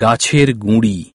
গাছের গুঁড়ি।